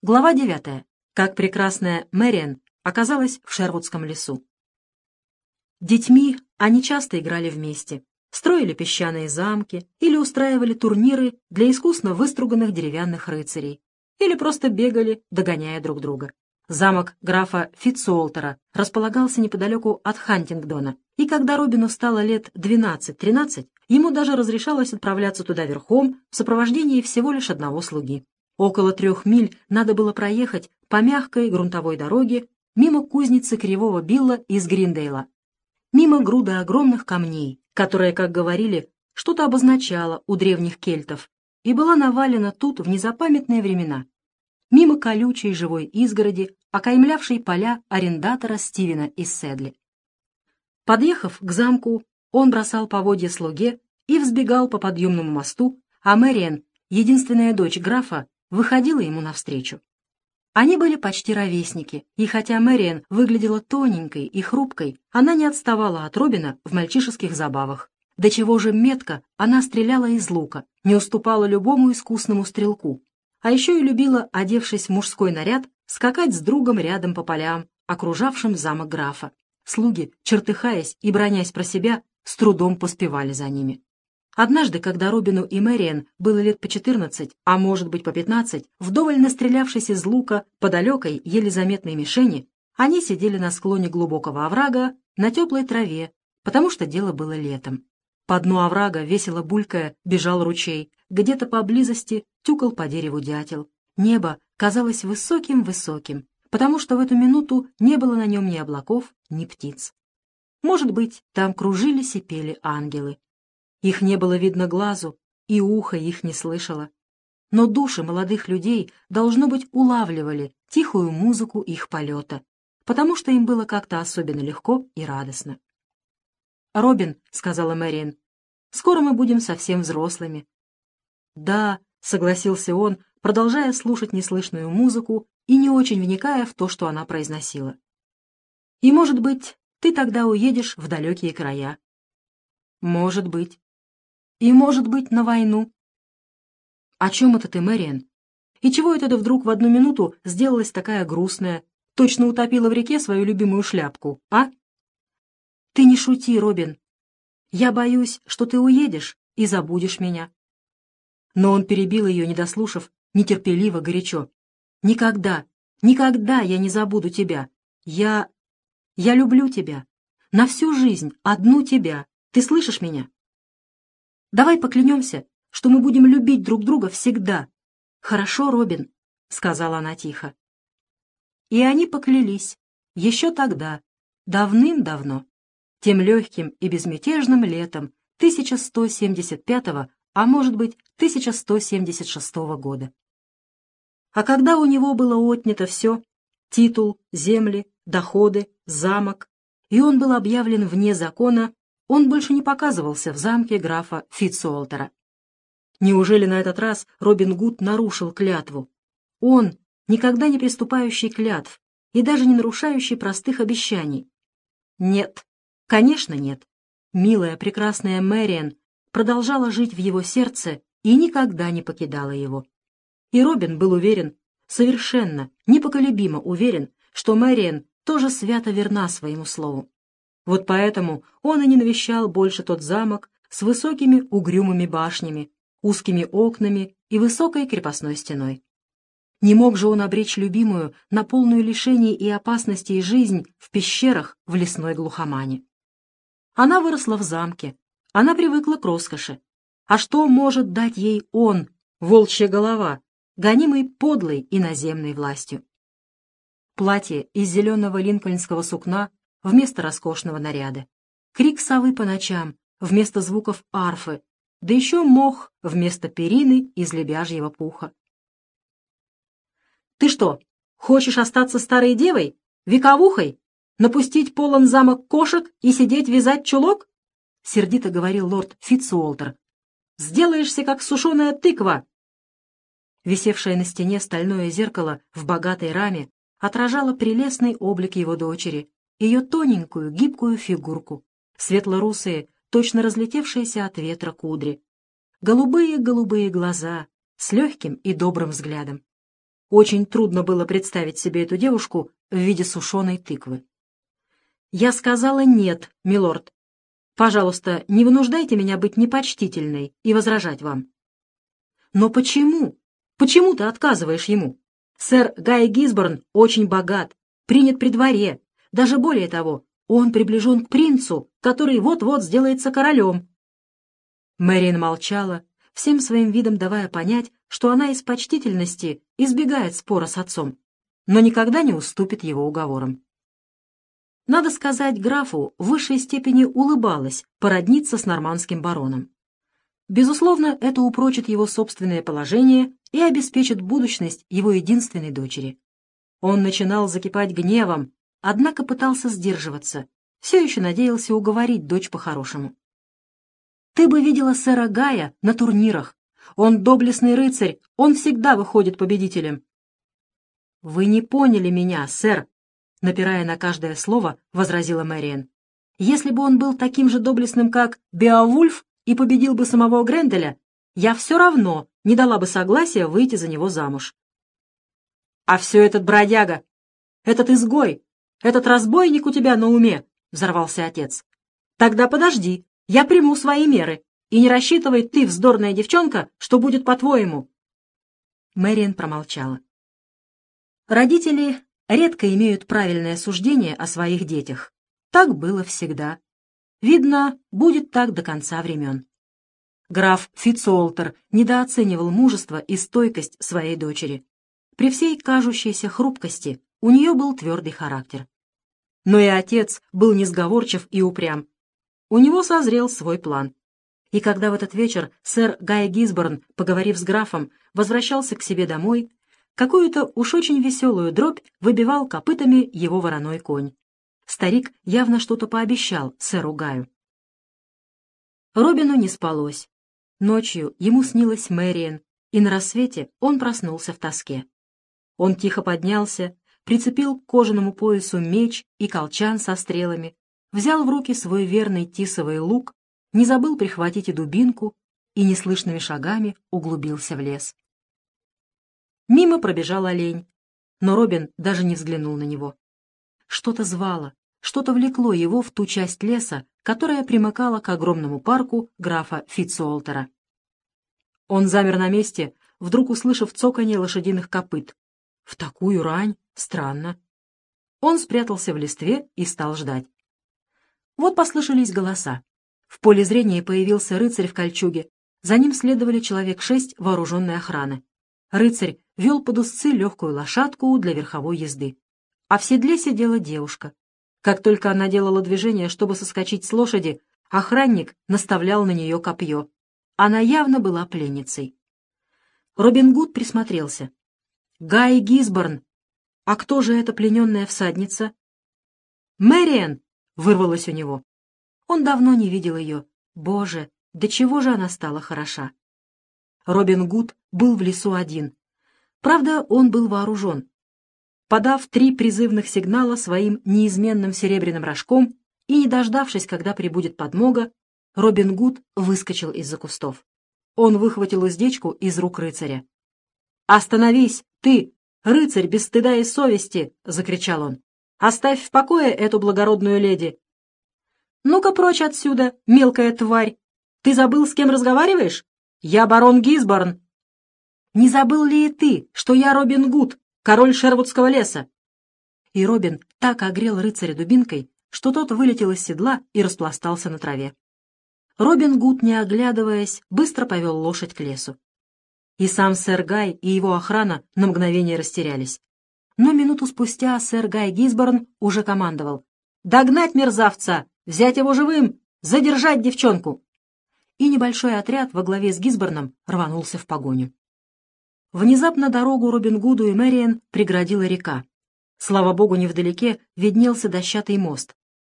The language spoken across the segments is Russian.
Глава 9. Как прекрасная Мэриан оказалась в Шервудском лесу. Детьми они часто играли вместе, строили песчаные замки или устраивали турниры для искусно выструганных деревянных рыцарей, или просто бегали, догоняя друг друга. Замок графа Фитцуолтера располагался неподалеку от Хантингдона, и когда Робину стало лет 12-13, ему даже разрешалось отправляться туда верхом в сопровождении всего лишь одного слуги. Около трех миль надо было проехать по мягкой грунтовой дороге мимо кузницы Кривого Билла из Гриндейла, мимо груда огромных камней, которая, как говорили, что-то обозначала у древних кельтов и была навалена тут в незапамятные времена, мимо колючей живой изгороди, окаймлявшей поля арендатора Стивена из Седли. Подъехав к замку, он бросал поводья слуге и взбегал по подъемному мосту, а Мэриэн, единственная дочь графа, выходила ему навстречу. Они были почти ровесники, и хотя Мэриэн выглядела тоненькой и хрупкой, она не отставала от Робина в мальчишеских забавах. До чего же метко она стреляла из лука, не уступала любому искусному стрелку. А еще и любила, одевшись в мужской наряд, скакать с другом рядом по полям, окружавшим замок графа. Слуги, чертыхаясь и бронясь про себя, с трудом поспевали за ними. Однажды, когда Робину и Мэриэн было лет по четырнадцать, а может быть по пятнадцать, вдоволь настрелявшись из лука по далекой, еле заметной мишени, они сидели на склоне глубокого оврага на теплой траве, потому что дело было летом. По дну оврага, весело булькая, бежал ручей, где-то поблизости тюкал по дереву дятел. Небо казалось высоким-высоким, потому что в эту минуту не было на нем ни облаков, ни птиц. Может быть, там кружились и пели ангелы. Их не было видно глазу, и ухо их не слышало. Но души молодых людей, должно быть, улавливали тихую музыку их полета, потому что им было как-то особенно легко и радостно. «Робин», — сказала Мэриэн, — «скоро мы будем совсем взрослыми». «Да», — согласился он, продолжая слушать неслышную музыку и не очень вникая в то, что она произносила. «И, может быть, ты тогда уедешь в далекие края». «Может быть». И, может быть, на войну. О чем это ты, Мэриэн? И чего это вдруг в одну минуту сделалась такая грустная, точно утопила в реке свою любимую шляпку, а? Ты не шути, Робин. Я боюсь, что ты уедешь и забудешь меня. Но он перебил ее, не дослушав, нетерпеливо, горячо. Никогда, никогда я не забуду тебя. Я... я люблю тебя. На всю жизнь одну тебя. Ты слышишь меня? Давай поклянемся, что мы будем любить друг друга всегда. Хорошо, Робин?» — сказала она тихо. И они поклялись, еще тогда, давным-давно, тем легким и безмятежным летом 1175 а может быть 1176 года. А когда у него было отнято все — титул, земли, доходы, замок, и он был объявлен вне закона, он больше не показывался в замке графа Фитцуолтера. Неужели на этот раз Робин Гуд нарушил клятву? Он, никогда не приступающий клятв и даже не нарушающий простых обещаний. Нет, конечно нет. Милая, прекрасная Мэриан продолжала жить в его сердце и никогда не покидала его. И Робин был уверен, совершенно, непоколебимо уверен, что Мэриан тоже свято верна своему слову. Вот поэтому он и не навещал больше тот замок с высокими угрюмыми башнями, узкими окнами и высокой крепостной стеной. Не мог же он обречь любимую на полную лишений и опасностей жизнь в пещерах в лесной глухомане. Она выросла в замке, она привыкла к роскоши. А что может дать ей он, волчья голова, гонимый подлой и наземной властью? Платье из зеленого линкольнского сукна вместо роскошного наряда. Крик совы по ночам вместо звуков арфы, да еще мох вместо перины из лебяжьего пуха. «Ты что, хочешь остаться старой девой? Вековухой? Напустить полон замок кошек и сидеть вязать чулок?» — сердито говорил лорд Фитцуолтер. «Сделаешься, как сушеная тыква!» Висевшее на стене стальное зеркало в богатой раме отражало прелестный облик его дочери, ее тоненькую, гибкую фигурку, светло-русые, точно разлетевшиеся от ветра кудри, голубые-голубые глаза с легким и добрым взглядом. Очень трудно было представить себе эту девушку в виде сушеной тыквы. «Я сказала нет, милорд. Пожалуйста, не вынуждайте меня быть непочтительной и возражать вам». «Но почему? Почему ты отказываешь ему? Сэр Гай Гисборн очень богат, принят при дворе. Даже более того, он приближен к принцу, который вот-вот сделается королем». Мэрин молчала, всем своим видом давая понять, что она из почтительности избегает спора с отцом, но никогда не уступит его уговорам. Надо сказать, графу в высшей степени улыбалась породниться с нормандским бароном. Безусловно, это упрочит его собственное положение и обеспечит будущность его единственной дочери. Он начинал закипать гневом, однако пытался сдерживаться, все еще надеялся уговорить дочь по-хорошему. «Ты бы видела сэра Гая на турнирах, он доблестный рыцарь, он всегда выходит победителем. «Вы не поняли меня, сэр», — напирая на каждое слово, возразила Мэриэн. «Если бы он был таким же доблестным, как Беовульф, и победил бы самого Гренделя, я все равно не дала бы согласия выйти за него замуж». «А все этот бродяга, этот изгой, этот разбойник у тебя на уме», — взорвался отец. «Тогда подожди, я приму свои меры. И не рассчитывай ты, вздорная девчонка, что будет по-твоему. Мэриан промолчала. Родители редко имеют правильное суждение о своих детях. Так было всегда. Видно, будет так до конца времен. Граф Фитцуолтер недооценивал мужество и стойкость своей дочери. При всей кажущейся хрупкости у нее был твердый характер. Но и отец был несговорчив и упрям. У него созрел свой план. И когда в этот вечер сэр Гай Гисборн, поговорив с графом, возвращался к себе домой, какую-то уж очень веселую дробь выбивал копытами его вороной конь. Старик явно что-то пообещал сэру Гаю. Робину не спалось. Ночью ему снилась Мэриэн, и на рассвете он проснулся в тоске. Он тихо поднялся, прицепил к кожаному поясу меч и колчан со стрелами, взял в руки свой верный тисовый лук не забыл прихватить и дубинку и неслышными шагами углубился в лес. Мимо пробежал олень, но Робин даже не взглянул на него. Что-то звало, что-то влекло его в ту часть леса, которая примыкала к огромному парку графа Фитцуолтера. Он замер на месте, вдруг услышав цоканье лошадиных копыт. В такую рань? Странно. Он спрятался в листве и стал ждать. Вот послышались голоса. В поле зрения появился рыцарь в кольчуге. За ним следовали человек шесть вооруженной охраны. Рыцарь вел под узцы легкую лошадку для верховой езды. А в седле сидела девушка. Как только она делала движение, чтобы соскочить с лошади, охранник наставлял на нее копье. Она явно была пленницей. Робин Гуд присмотрелся. «Гай Гисборн! А кто же эта плененная всадница?» «Мэриэн!» — вырвалось у него. Он давно не видел ее. Боже, до чего же она стала хороша! Робин Гуд был в лесу один. Правда, он был вооружен. Подав три призывных сигнала своим неизменным серебряным рожком и не дождавшись, когда прибудет подмога, Робин Гуд выскочил из-за кустов. Он выхватил уздечку из рук рыцаря. «Остановись, ты, рыцарь без стыда и совести!» — закричал он. «Оставь в покое эту благородную леди. «Ну-ка прочь отсюда, мелкая тварь! Ты забыл, с кем разговариваешь? Я барон Гизборн!» «Не забыл ли и ты, что я Робин Гуд, король Шервудского леса?» И Робин так огрел рыцаря дубинкой, что тот вылетел из седла и распластался на траве. Робин Гуд, не оглядываясь, быстро повел лошадь к лесу. И сам сэр Гай и его охрана на мгновение растерялись. Но минуту спустя сэр Гай Гизборн уже командовал. «Догнать мерзавца! Взять его живым! Задержать девчонку!» И небольшой отряд во главе с Гизборном рванулся в погоню. Внезапно дорогу Робин Гуду и Мэриэн преградила река. Слава богу, невдалеке виднелся дощатый мост.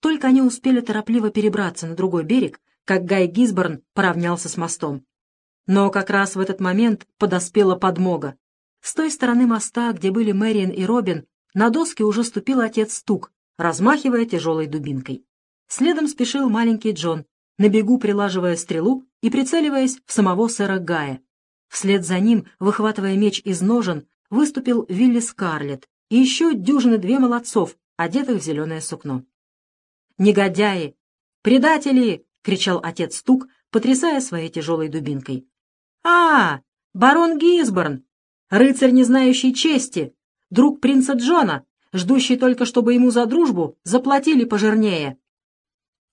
Только они успели торопливо перебраться на другой берег, как Гай Гизборн поравнялся с мостом. Но как раз в этот момент подоспела подмога. С той стороны моста, где были Мэриэн и Робин, на доски уже ступил отец Стук, размахивая тяжелой дубинкой. Следом спешил маленький Джон, на бегу прилаживая стрелу и прицеливаясь в самого сэра Гая. Вслед за ним, выхватывая меч из ножен, выступил Вилли Скарлетт и еще дюжины две молодцов, одетых в зеленое сукно. «Негодяи! Предатели!» — кричал отец Стук, потрясая своей тяжелой дубинкой. «А, барон Гисборн! Рыцарь, не знающий чести! Друг принца Джона, ждущий только, чтобы ему за дружбу заплатили пожирнее!»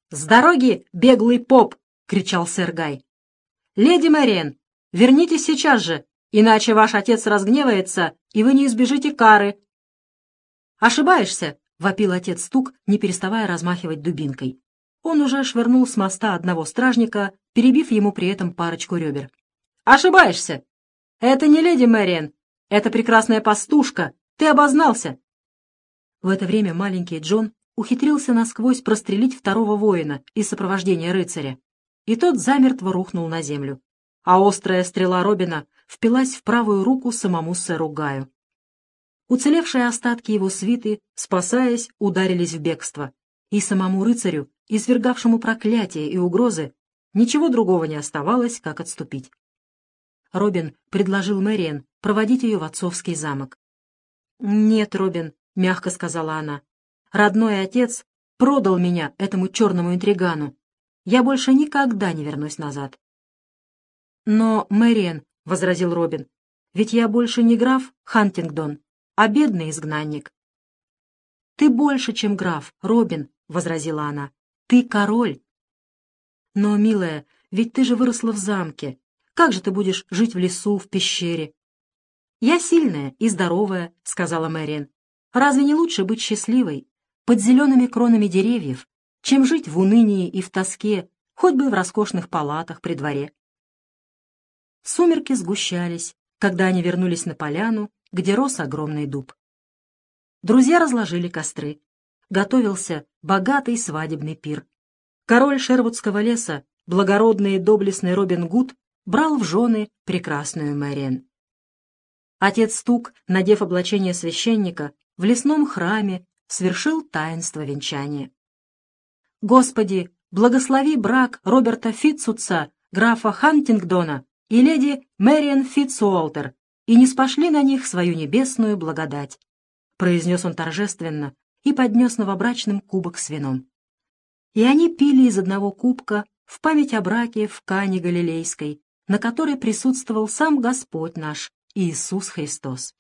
«С дороги, беглый поп!» — кричал сэр Гай. «Леди Мэриэн, вернитесь сейчас же, иначе ваш отец разгневается, и вы не избежите кары!» «Ошибаешься!» — вопил отец Стук, не переставая размахивать дубинкой. Он уже швырнул с моста одного стражника, перебив ему при этом парочку ребер. «Ошибаешься! Это не леди Мэриэн, это прекрасная пастушка! Ты обознался!» В это время маленький Джон ухитрился насквозь прострелить второго воина из сопровождения рыцаря, и тот замертво рухнул на землю, а острая стрела Робина впилась в правую руку самому сэру Гаю. Уцелевшие остатки его свиты, спасаясь, ударились в бегство, и самому рыцарю, извергавшему проклятия и угрозы, ничего другого не оставалось, как отступить. Робин предложил Мэриэн проводить ее в отцовский замок. «Нет, Робин», — мягко сказала она, — «родной отец продал меня этому черному интригану. Я больше никогда не вернусь назад». «Но, Мэриэн», — возразил Робин, — «ведь я больше не граф Хантингдон, а бедный изгнанник». «Ты больше, чем граф, Робин», — возразила она. «Ты король». «Но, милая, ведь ты же выросла в замке, как же ты будешь жить в лесу, в пещере?» «Я сильная и здоровая», — сказала Мэриан. «Разве не лучше быть счастливой под зелеными кронами деревьев, чем жить в унынии и в тоске, хоть бы в роскошных палатах при дворе?» Сумерки сгущались, когда они вернулись на поляну, где рос огромный дуб. Друзья разложили костры. Готовился богатый свадебный пир. Король Шервудского леса, благородный и доблестный Робин Гуд, брал в жены прекрасную Мэриэн. Отец Стук, надев облачение священника, в лесном храме свершил таинство венчания. «Господи, благослови брак Роберта Фитцуца, графа Хантингдона и леди Мэриэн Фитцуолтер, и не спошли на них свою небесную благодать», произнес он торжественно и поднес новобрачным кубок с вином. И они пили из одного кубка в память о браке в Кане Галилейской, на которой присутствовал сам Господь наш, Иисус Христос.